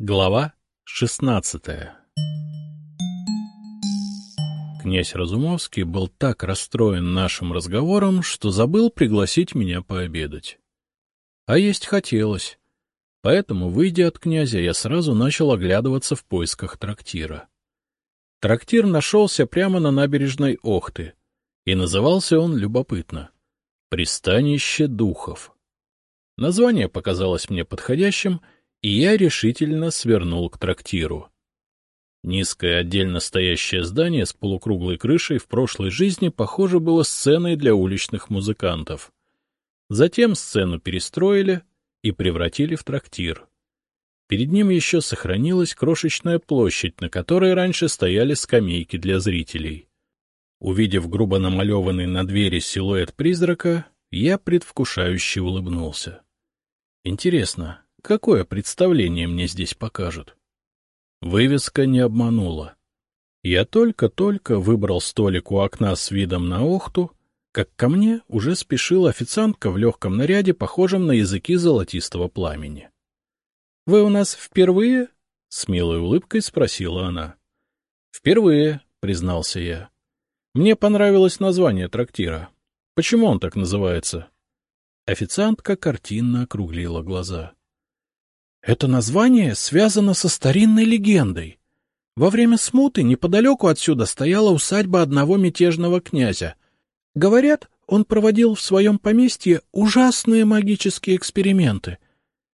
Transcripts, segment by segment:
Глава шестнадцатая Князь Разумовский был так расстроен нашим разговором, что забыл пригласить меня пообедать. А есть хотелось. Поэтому, выйдя от князя, я сразу начал оглядываться в поисках трактира. Трактир нашелся прямо на набережной Охты, и назывался он любопытно — «Пристанище духов». Название показалось мне подходящим, и я решительно свернул к трактиру. Низкое отдельно стоящее здание с полукруглой крышей в прошлой жизни, похоже, было сценой для уличных музыкантов. Затем сцену перестроили и превратили в трактир. Перед ним еще сохранилась крошечная площадь, на которой раньше стояли скамейки для зрителей. Увидев грубо намалеванный на двери силуэт призрака, я предвкушающе улыбнулся. Интересно, какое представление мне здесь покажут? Вывеска не обманула. Я только-только выбрал столик у окна с видом на Охту, как ко мне уже спешила официантка в легком наряде, похожем на языки золотистого пламени. — Вы у нас впервые? — с милой улыбкой спросила она. — Впервые, — признался я. Мне понравилось название трактира. Почему он так называется? Официантка картинно округлила глаза. Это название связано со старинной легендой. Во время смуты неподалеку отсюда стояла усадьба одного мятежного князя. Говорят, он проводил в своем поместье ужасные магические эксперименты.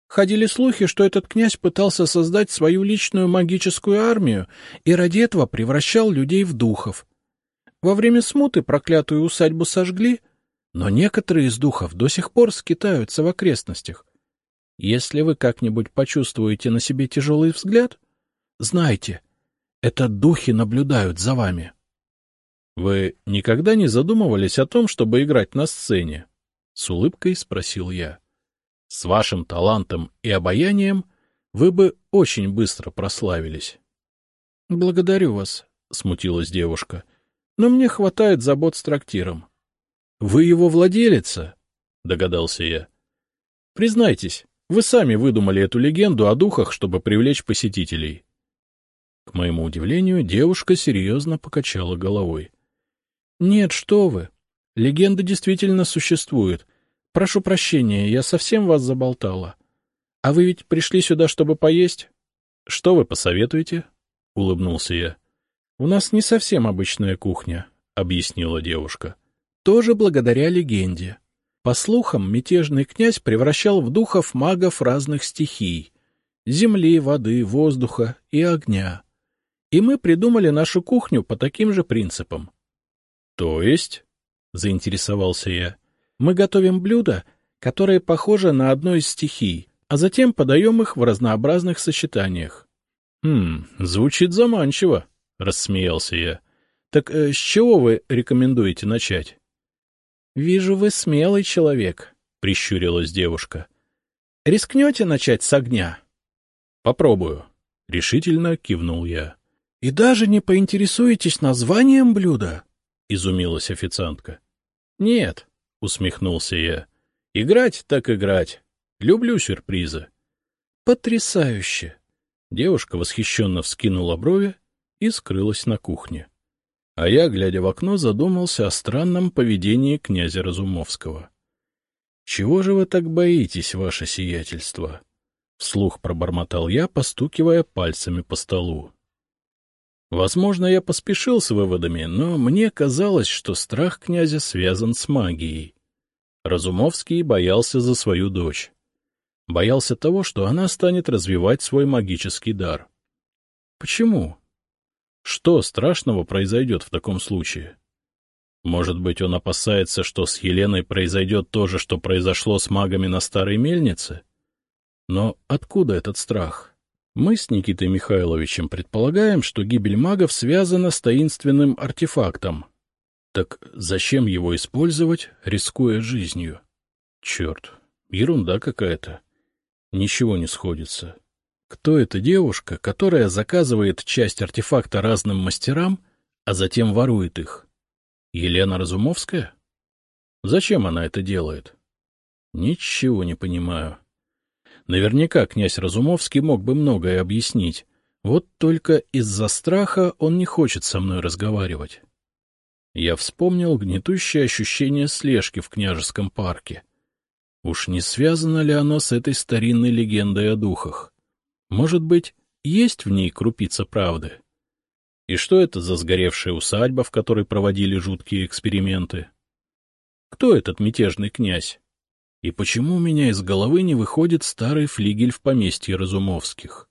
Ходили слухи, что этот князь пытался создать свою личную магическую армию и ради этого превращал людей в духов. Во время смуты проклятую усадьбу сожгли, но некоторые из духов до сих пор скитаются в окрестностях. Если вы как-нибудь почувствуете на себе тяжелый взгляд, знайте, это духи наблюдают за вами. Вы никогда не задумывались о том, чтобы играть на сцене? С улыбкой спросил я. С вашим талантом и обаянием вы бы очень быстро прославились. — Благодарю вас, — смутилась девушка, — но мне хватает забот с трактиром. — Вы его владелица? — догадался я. — Признайтесь, вы сами выдумали эту легенду о духах, чтобы привлечь посетителей. К моему удивлению, девушка серьезно покачала головой. — Нет, что вы. Легенда действительно существует. Прошу прощения, я совсем вас заболтала. А вы ведь пришли сюда, чтобы поесть? — Что вы посоветуете? — улыбнулся я. — У нас не совсем обычная кухня, — объяснила девушка. — Тоже благодаря легенде. По слухам, мятежный князь превращал в духов магов разных стихий — земли, воды, воздуха и огня. И мы придумали нашу кухню по таким же принципам. — То есть? — заинтересовался я. — Мы готовим блюда, которые похожи на одну из стихий, а затем подаем их в разнообразных сочетаниях. — Хм, звучит заманчиво, — рассмеялся я. — Так э, с чего вы рекомендуете начать? — Вижу, вы смелый человек, — прищурилась девушка. — Рискнете начать с огня? — Попробую, — решительно кивнул я. — И даже не поинтересуетесь названием блюда? — изумилась официантка. — Нет, — усмехнулся я. — Играть так играть. Люблю сюрпризы. — Потрясающе! Девушка восхищенно вскинула брови и скрылась на кухне. А я, глядя в окно, задумался о странном поведении князя Разумовского. — Чего же вы так боитесь, ваше сиятельство? — вслух пробормотал я, постукивая пальцами по столу. Возможно, я поспешил с выводами, но мне казалось, что страх князя связан с магией. Разумовский боялся за свою дочь. Боялся того, что она станет развивать свой магический дар. Почему? Что страшного произойдет в таком случае? Может быть, он опасается, что с Еленой произойдет то же, что произошло с магами на Старой Мельнице? Но откуда этот страх? Мы с Никитой Михайловичем предполагаем, что гибель магов связана с таинственным артефактом. Так зачем его использовать, рискуя жизнью? Черт, ерунда какая-то. Ничего не сходится. Кто эта девушка, которая заказывает часть артефакта разным мастерам, а затем ворует их? Елена Наверняка князь Разумовский мог бы многое объяснить. Вот только из-за страха он не хочет со мной разговаривать. Я вспомнил гнетущее ощущение слежки в княжеском парке. Уж не связано ли оно с этой старинной легендой о духах? Может быть, есть в ней крупица правды? И что это за сгоревшая усадьба, в которой проводили жуткие эксперименты? Кто этот мятежный князь? И почему у меня из головы не выходит старый флигель в поместье Разумовских?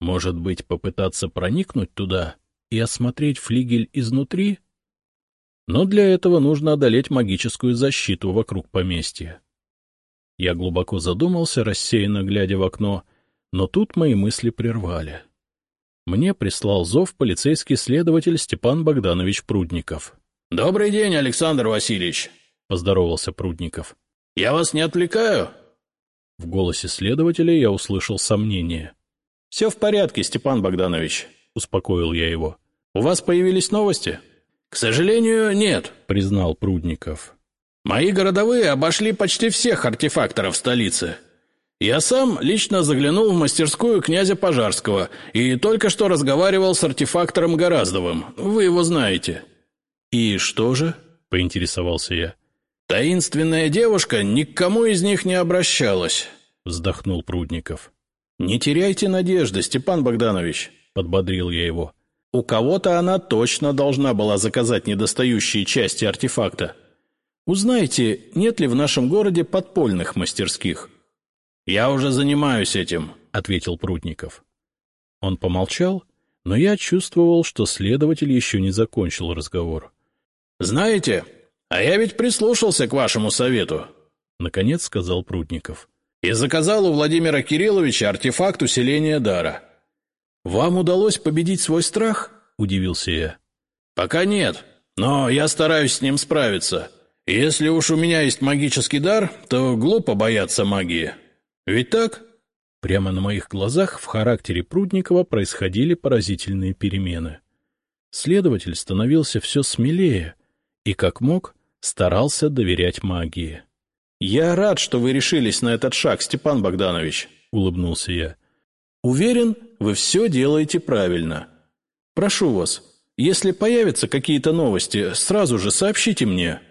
Может быть, попытаться проникнуть туда и осмотреть флигель изнутри? Но для этого нужно одолеть магическую защиту вокруг поместья. Я глубоко задумался, рассеянно глядя в окно, но тут мои мысли прервали. Мне прислал зов полицейский следователь Степан Богданович Прудников. — Добрый день, Александр Васильевич, — поздоровался Прудников. — Я вас не отвлекаю? В голосе следователя я услышал сомнение. — Все в порядке, Степан Богданович, — успокоил я его. — У вас появились новости? — К сожалению, нет, — признал Прудников. Мои городовые обошли почти всех артефакторов столицы. Я сам лично заглянул в мастерскую князя Пожарского и только что разговаривал с артефактором Гораздовым. Вы его знаете. «И что же?» — поинтересовался я. «Таинственная девушка ни к кому из них не обращалась», — вздохнул Прудников. «Не теряйте надежды, Степан Богданович», — подбодрил я его. «У кого-то она точно должна была заказать недостающие части артефакта. Узнайте, нет ли в нашем городе подпольных мастерских. Я уже занимаюсь этим, ответил Прутников. Он помолчал, но я чувствовал, что следователь еще не закончил разговор. Знаете, а я ведь прислушался к вашему совету, наконец сказал Прутников. И заказал у Владимира Кирилловича артефакт усиления дара. Вам удалось победить свой страх? удивился я. Пока нет, но я стараюсь с ним справиться. Если уж у меня есть магический дар, то глупо бояться магии. Ведь так? Прямо на моих глазах в характере Прудникова происходили поразительные перемены. Следователь становился все смелее и, как мог, старался доверять магии. — Я рад, что вы решились на этот шаг, Степан Богданович, — улыбнулся я. — Уверен, вы все делаете правильно. Прошу вас, если появятся какие-то новости, сразу же сообщите мне. —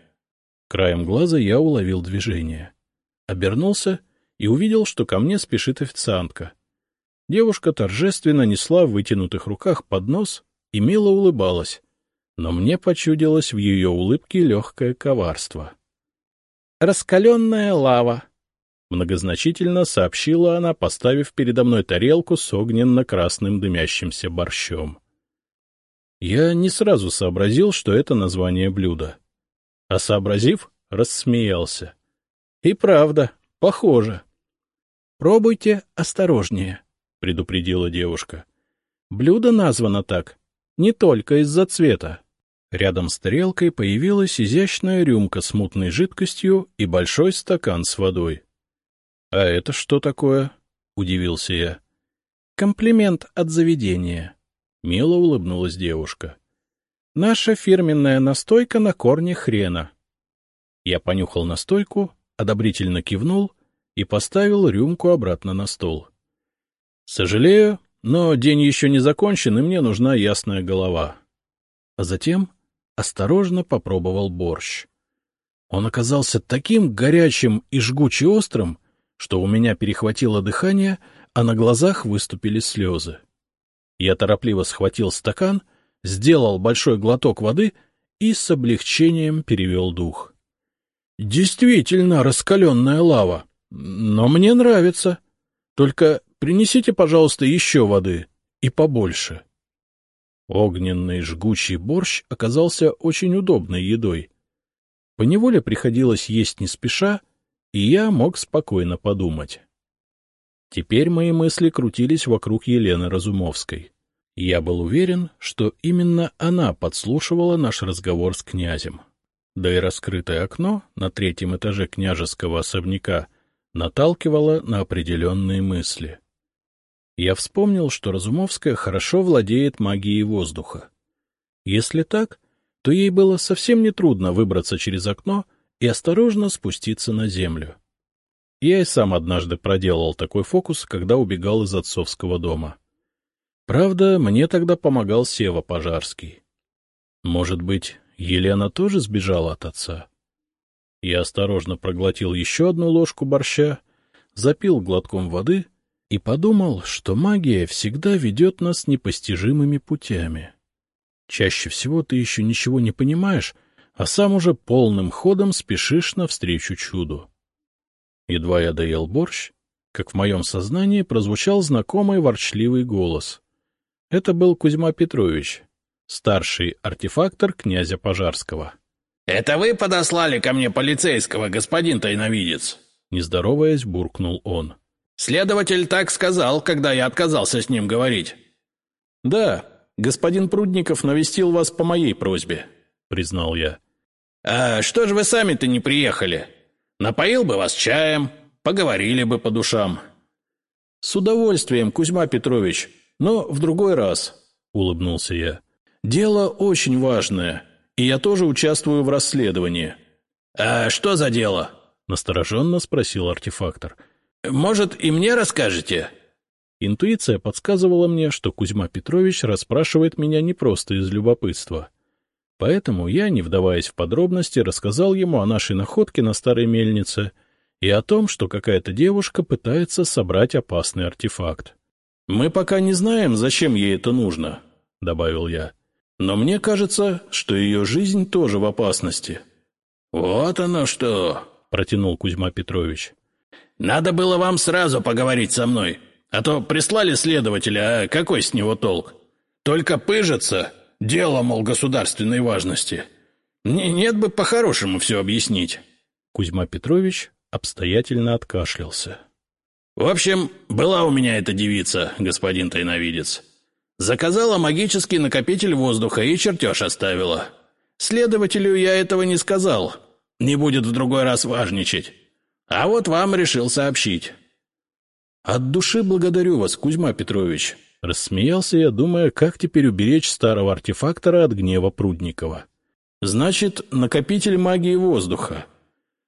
Краем глаза я уловил движение. Обернулся и увидел, что ко мне спешит официантка. Девушка торжественно несла в вытянутых руках поднос и мило улыбалась, но мне почудилось в ее улыбке легкое коварство. «Раскаленная лава», — многозначительно сообщила она, поставив передо мной тарелку с огненно-красным дымящимся борщом. Я не сразу сообразил, что это название блюда а сообразив, рассмеялся. — И правда, похоже. — Пробуйте осторожнее, — предупредила девушка. — Блюдо названо так, не только из-за цвета. Рядом с тарелкой появилась изящная рюмка с мутной жидкостью и большой стакан с водой. — А это что такое? — удивился я. — Комплимент от заведения. Мило улыбнулась девушка. — Наша фирменная настойка на корне хрена. Я понюхал настойку, одобрительно кивнул и поставил рюмку обратно на стол. Сожалею, но день еще не закончен, и мне нужна ясная голова. А затем осторожно попробовал борщ. Он оказался таким горячим и жгуче острым, что у меня перехватило дыхание, а на глазах выступили слезы. Я торопливо схватил стакан — сделал большой глоток воды и с облегчением перевел дух. — Действительно раскаленная лава, но мне нравится. Только принесите, пожалуйста, еще воды и побольше. Огненный жгучий борщ оказался очень удобной едой. Поневоле приходилось есть не спеша, и я мог спокойно подумать. Теперь мои мысли крутились вокруг Елены Разумовской. Я был уверен, что именно она подслушивала наш разговор с князем. Да и раскрытое окно на третьем этаже княжеского особняка наталкивало на определенные мысли. Я вспомнил, что Разумовская хорошо владеет магией воздуха. Если так, то ей было совсем нетрудно выбраться через окно и осторожно спуститься на землю. Я и сам однажды проделал такой фокус, когда убегал из отцовского дома. Правда, мне тогда помогал Сева Пожарский. Может быть, Елена тоже сбежала от отца? Я осторожно проглотил еще одну ложку борща, запил глотком воды и подумал, что магия всегда ведет нас непостижимыми путями. Чаще всего ты еще ничего не понимаешь, а сам уже полным ходом спешишь навстречу чуду. Едва я доел борщ, как в моем сознании прозвучал знакомый ворчливый голос. Это был Кузьма Петрович, старший артефактор князя Пожарского. — Это вы подослали ко мне полицейского, господин тайновидец? — нездороваясь, буркнул он. — Следователь так сказал, когда я отказался с ним говорить. — Да, господин Прудников навестил вас по моей просьбе, — признал я. — А что же вы сами-то не приехали? Напоил бы вас чаем, поговорили бы по душам. — С удовольствием, Кузьма Петрович, но в другой раз, — улыбнулся я. — Дело очень важное, и я тоже участвую в расследовании. — А что за дело? — настороженно спросил артефактор. — Может, и мне расскажете? Интуиция подсказывала мне, что Кузьма Петрович расспрашивает меня не просто из любопытства. Поэтому я, не вдаваясь в подробности, рассказал ему о нашей находке на старой мельнице и о том, что какая-то девушка пытается собрать опасный артефакт. «Мы пока не знаем, зачем ей это нужно», — добавил я. «Но мне кажется, что ее жизнь тоже в опасности». «Вот оно что!» — протянул Кузьма Петрович. «Надо было вам сразу поговорить со мной, а то прислали следователя, а какой с него толк? Только пыжится, дело, мол, государственной важности. Не, нет бы по-хорошему все объяснить». Кузьма Петрович обстоятельно откашлялся. В общем, была у меня эта девица, господин тайновидец. Заказала магический накопитель воздуха и чертеж оставила. Следователю я этого не сказал. Не будет в другой раз важничать. А вот вам решил сообщить. От души благодарю вас, Кузьма Петрович. Рассмеялся я, думая, как теперь уберечь старого артефактора от гнева Прудникова. Значит, накопитель магии воздуха.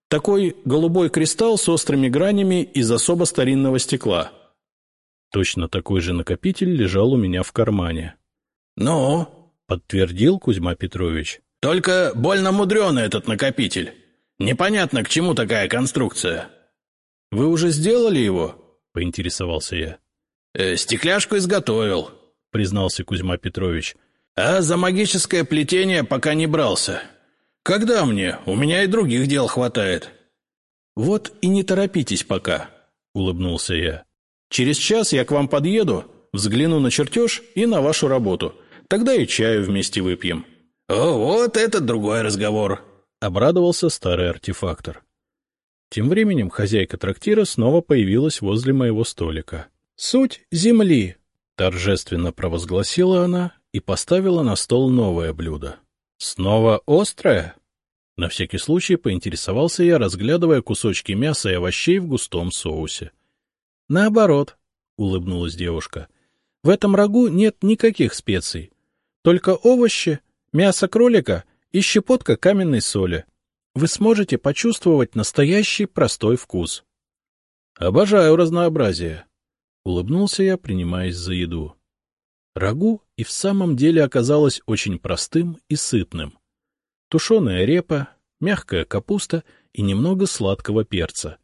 Такой голубой кристалл с острыми гранями из особо старинного стекла. Точно такой же накопитель лежал у меня в кармане. «Ну?» — подтвердил Кузьма Петрович. «Только больно мудреный этот накопитель. Непонятно, к чему такая конструкция». «Вы уже сделали его?» — поинтересовался я. «Э, «Стекляшку изготовил», — признался Кузьма Петрович. «А за магическое плетение пока не брался. «Когда мне? У меня и других дел хватает». «Вот и не торопитесь пока», — улыбнулся я. «Через час я к вам подъеду, взгляну на чертеж и на вашу работу. Тогда и чаю вместе выпьем». «О, вот это другой разговор», — обрадовался старый артефактор. Тем временем хозяйка трактира снова появилась возле моего столика. «Суть земли», — торжественно провозгласила она и поставила на стол новое блюдо. «Снова острое?» На всякий случай поинтересовался я, разглядывая кусочки мяса и овощей в густом соусе. — Наоборот, — улыбнулась девушка. — В этом рагу нет никаких специй. Только овощи, мясо кролика и щепотка каменной соли. Вы сможете почувствовать настоящий простой вкус. — Обожаю разнообразие, — улыбнулся я, принимаясь за еду. Рагу и в самом деле оказалось очень простым и сытным тушеная репа, мягкая капуста и немного сладкого перца.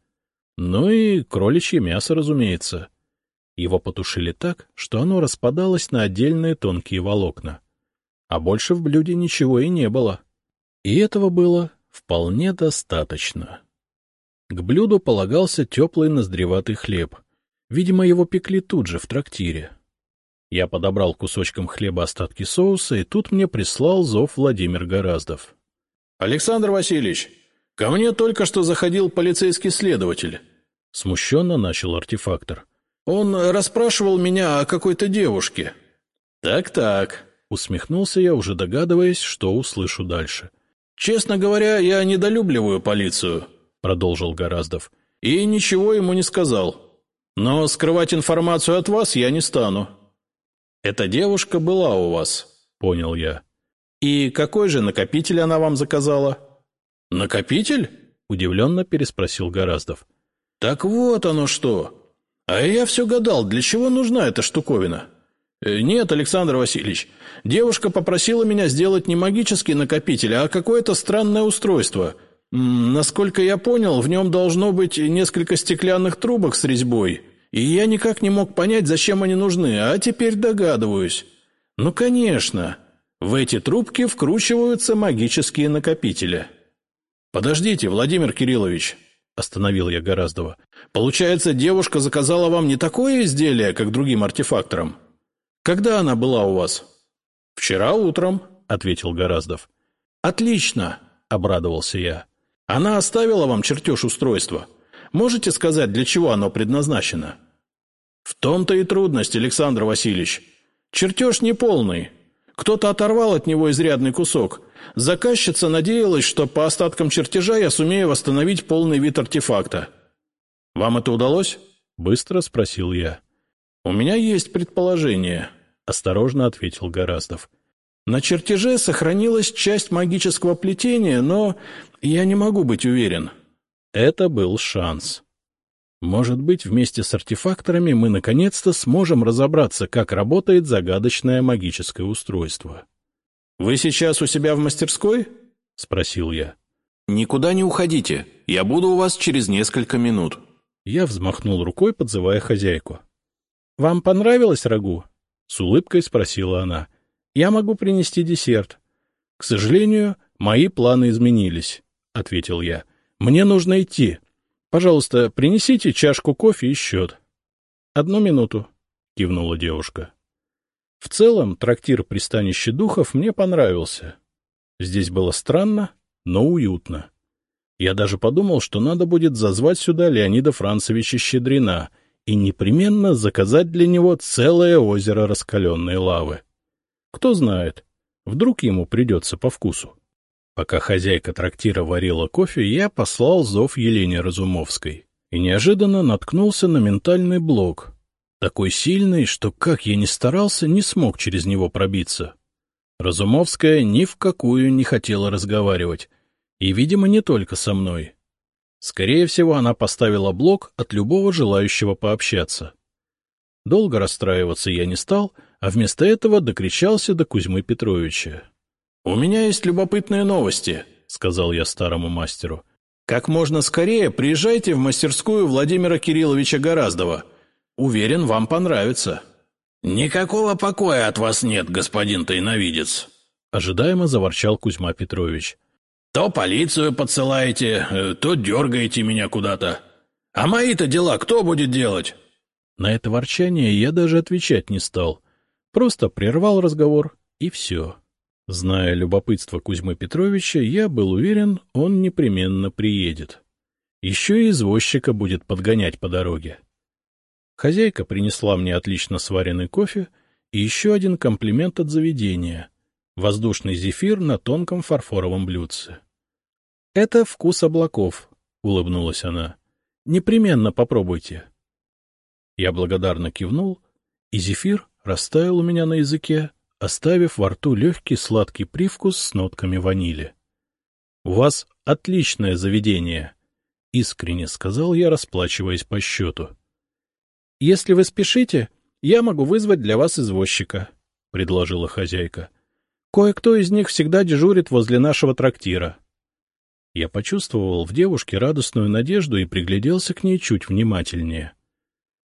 Ну и кроличье мясо, разумеется. Его потушили так, что оно распадалось на отдельные тонкие волокна. А больше в блюде ничего и не было. И этого было вполне достаточно. К блюду полагался теплый ноздреватый хлеб. Видимо, его пекли тут же, в трактире. Я подобрал кусочком хлеба остатки соуса, и тут мне прислал зов Владимир Гораздов. — Александр Васильевич, ко мне только что заходил полицейский следователь. Смущенно начал артефактор. — Он расспрашивал меня о какой-то девушке. Так — Так-так, — усмехнулся я, уже догадываясь, что услышу дальше. — Честно говоря, я недолюбливаю полицию, — продолжил Гораздов, — и ничего ему не сказал. Но скрывать информацию от вас я не стану. Эта девушка была у вас, понял я. И какой же накопитель она вам заказала? Накопитель? Удивленно переспросил Гораздов. Так вот оно что. А я все гадал, для чего нужна эта штуковина? Э, нет, Александр Васильевич, девушка попросила меня сделать не магический накопитель, а какое-то странное устройство. Насколько я понял, в нем должно быть несколько стеклянных трубок с резьбой. И я никак не мог понять, зачем они нужны, а теперь догадываюсь. Ну, конечно, в эти трубки вкручиваются магические накопители. «Подождите, Владимир Кириллович», — остановил я Гораздова. «Получается, девушка заказала вам не такое изделие, как другим артефакторам? Когда она была у вас?» «Вчера утром», — ответил Гораздов. «Отлично», — обрадовался я. «Она оставила вам чертеж устройства. Можете сказать, для чего оно предназначено?» «В том-то и трудность, Александр Васильевич. Чертеж неполный. Кто-то оторвал от него изрядный кусок, Заказчица надеялась, что по остаткам чертежа я сумею восстановить полный вид артефакта. «Вам это удалось?» — быстро спросил я. «У меня есть предположение», — осторожно ответил Гораздов. «На чертеже сохранилась часть магического плетения, но я не могу быть уверен». Это был шанс. Может быть, вместе с артефакторами мы наконец-то сможем разобраться, как работает загадочное магическое устройство. «Вы сейчас у себя в мастерской?» — спросил я. «Никуда не уходите. Я буду у вас через несколько минут». Я взмахнул рукой, подзывая хозяйку. «Вам понравилось рагу?» — с улыбкой спросила она. «Я могу принести десерт». «К сожалению, мои планы изменились», — ответил я. «Мне нужно идти. Пожалуйста, принесите чашку кофе и счет». «Одну минуту», — кивнула девушка. В целом, трактир «Пристанище духов» мне понравился. Здесь было странно, но уютно. Я даже подумал, что надо будет зазвать сюда Леонида Францевича Щедрина и непременно заказать для него целое озеро раскаленной лавы. Кто знает, вдруг ему придется по вкусу. Пока хозяйка трактира варила кофе, я послал зов Елене Разумовской и неожиданно наткнулся на ментальный блок, такой сильный, что, как я ни старался, не смог через него пробиться. Разумовская ни в какую не хотела разговаривать. И, видимо, не только со мной. Скорее всего, она поставила блок от любого желающего пообщаться. Долго расстраиваться я не стал, а вместо этого докричался до Кузьмы Петровича. — У меня есть любопытные новости, — сказал я старому мастеру. — Как можно скорее приезжайте в мастерскую Владимира Кирилловича Гораздова. Уверен, вам понравится. — Никакого покоя от вас нет, господин тайновидец, — ожидаемо заворчал Кузьма Петрович. — То полицию подсылаете, э, то дергаете меня куда-то. А мои-то дела кто будет делать? На это ворчание я даже отвечать не стал. Просто прервал разговор, и все. Зная любопытство Кузьмы Петровича, я был уверен, он непременно приедет. Еще и извозчика будет подгонять по дороге. Хозяйка принесла мне отлично сваренный кофе и еще один комплимент от заведения — воздушный зефир на тонком фарфоровом блюдце. — Это вкус облаков, — улыбнулась она. — Непременно попробуйте. Я благодарно кивнул, и зефир растаял у меня на языке, оставив во рту легкий сладкий привкус с нотками ванили. — У вас отличное заведение, — искренне сказал я, расплачиваясь по счету. — если вы спешите, я могу вызвать для вас извозчика, — предложила хозяйка. — Кое-кто из них всегда дежурит возле нашего трактира. Я почувствовал в девушке радостную надежду и пригляделся к ней чуть внимательнее.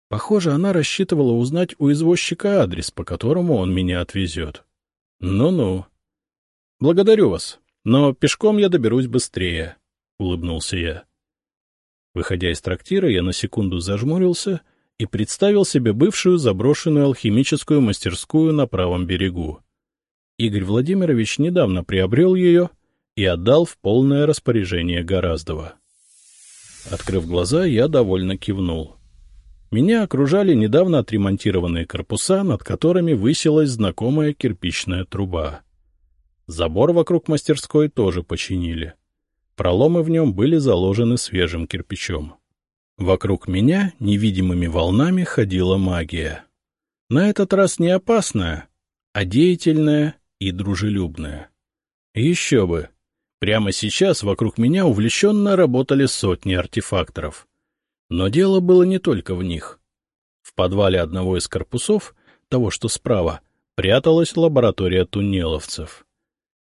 Похоже, она рассчитывала узнать у извозчика адрес, по которому он меня отвезет. Ну-ну. — Благодарю вас, но пешком я доберусь быстрее, — улыбнулся я. Выходя из трактира, я на секунду зажмурился и представил себе бывшую заброшенную алхимическую мастерскую на правом берегу. Игорь Владимирович недавно приобрел ее и отдал в полное распоряжение Гораздова. Открыв глаза, я довольно кивнул. Меня окружали недавно отремонтированные корпуса, над которыми высилась знакомая кирпичная труба. Забор вокруг мастерской тоже починили. Проломы в нем были заложены свежим кирпичом. Вокруг меня невидимыми волнами ходила магия. На этот раз не опасная, а деятельная и дружелюбная. Еще бы! Прямо сейчас вокруг меня увлеченно работали сотни артефакторов. Но дело было не только в них. В подвале одного из корпусов, того, что справа, пряталась лаборатория туннеловцев.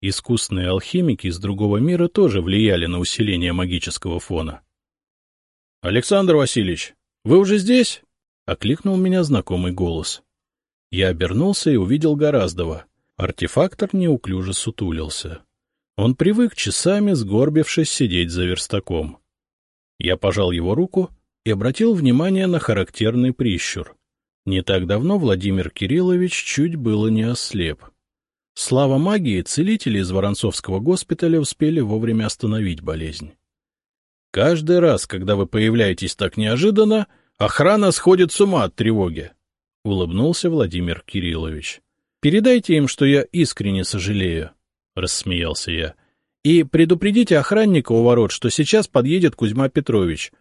Искусные алхимики из другого мира тоже влияли на усиление магического фона. — Александр Васильевич, вы уже здесь? — окликнул меня знакомый голос. Я обернулся и увидел Гораздова. Артефактор неуклюже сутулился. Он привык часами, сгорбившись, сидеть за верстаком. Я пожал его руку и обратил внимание на характерный прищур. Не так давно Владимир Кириллович чуть было не ослеп. Слава магии, целители из Воронцовского госпиталя успели вовремя остановить болезнь. Каждый раз, когда вы появляетесь так неожиданно, охрана сходит с ума от тревоги, — улыбнулся Владимир Кириллович. — Передайте им, что я искренне сожалею, — рассмеялся я. — И предупредите охранника у ворот, что сейчас подъедет Кузьма Петрович.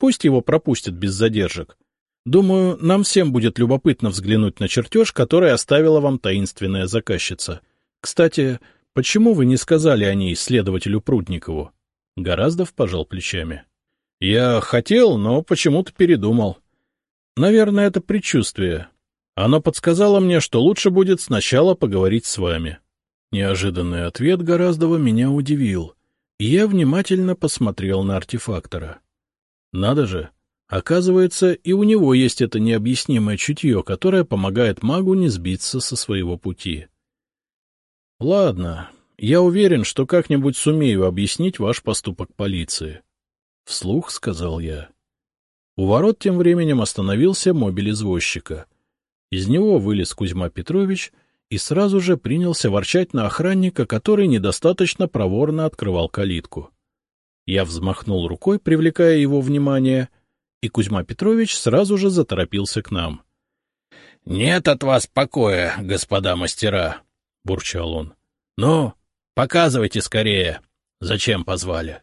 Пусть его пропустят без задержек. Думаю, нам всем будет любопытно взглянуть на чертеж, который оставила вам таинственная заказчица. Кстати, почему вы не сказали о ней следователю Прудникову? Гораздов пожал плечами. — Я хотел, но почему-то передумал. Наверное, это предчувствие. Оно подсказало мне, что лучше будет сначала поговорить с вами. Неожиданный ответ Гораздова меня удивил, и я внимательно посмотрел на артефактора. Надо же, оказывается, и у него есть это необъяснимое чутье, которое помогает магу не сбиться со своего пути. — Ладно, я уверен, что как-нибудь сумею объяснить ваш поступок полиции. — вслух сказал я. У ворот тем временем остановился мобиль извозчика. Из него вылез Кузьма Петрович и сразу же принялся ворчать на охранника, который недостаточно проворно открывал калитку. Я взмахнул рукой, привлекая его внимание, и Кузьма Петрович сразу же заторопился к нам. — Нет от вас покоя, господа мастера, — бурчал он. — Ну, показывайте скорее, зачем позвали.